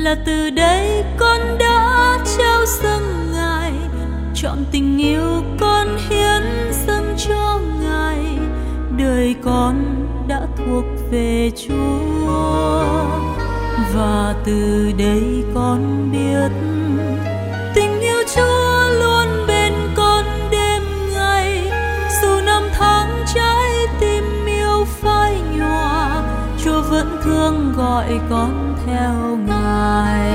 là từ đây con đã trao dâng ngài. Chọn tình yêu con hiến dâng cho ngài. Đời con đã thuộc về chúa. Và từ đây con biết tình yêu chúa luôn bên con đêm ngày. Dù năm tháng trái tim yêu phai nhòa, chúa vẫn thương gọi con theo ngài.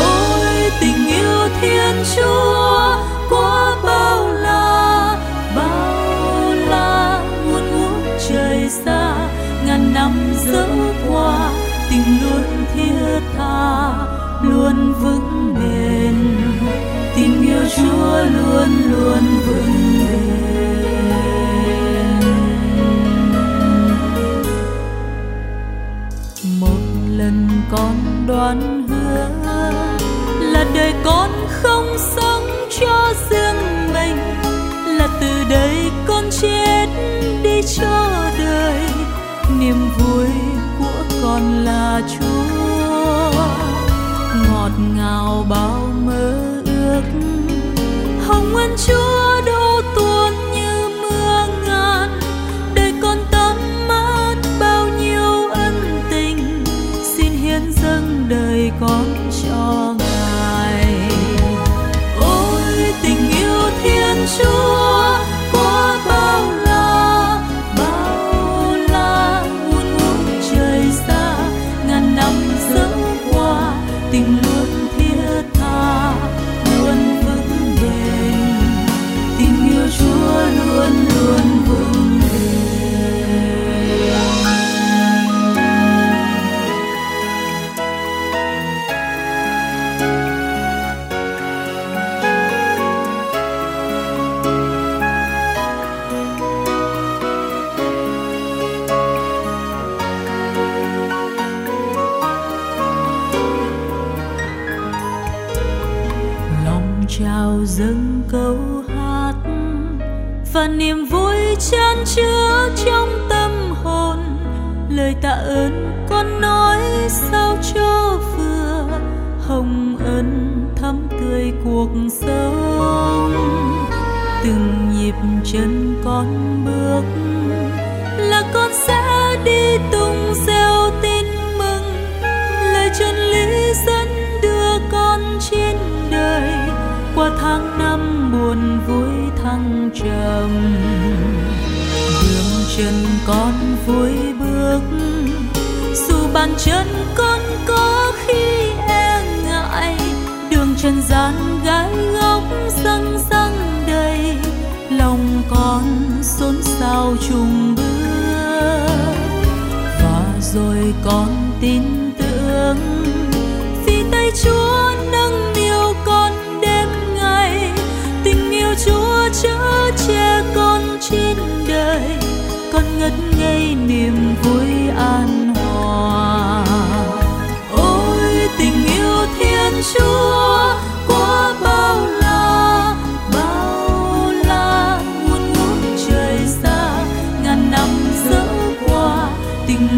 Ôi, tình yêu thiên chúa, quá bao la bao la, muôn ngút trời xa, ngàn năm dẫu qua, tình luôn thiết tha, luôn vững bền. Tình yêu chúa luôn luôn Con hứa là đời con không sống cho riêng mình, là từ đây con chết đi cho đời. Niềm vui của con là chúa, ngọt ngào bao mơ ước. Hồng ân chúa dâng câu hát và niềm vui chan chứa trong tâm hồn. Lời tạ ơn con nói sao cho vừa, hồng ân thắm tươi cuộc sống. Từng nhịp chân con bước là con sẽ đi tung gieo tháng năm buồn vui thăng trầm. Đường chân con vui bước, dù bàn chân con có khi e ngại. Đường chân gian gái góc răng răng đầy, lòng con xôn xao trùng bước. Và rồi con tin chở che con trên đời, con ngất ngây niềm vui an hòa. Ôi, tình yêu thiên chúa, quá bao la bao la, muôn ngút trời xa, ngàn năm dẫu qua, tình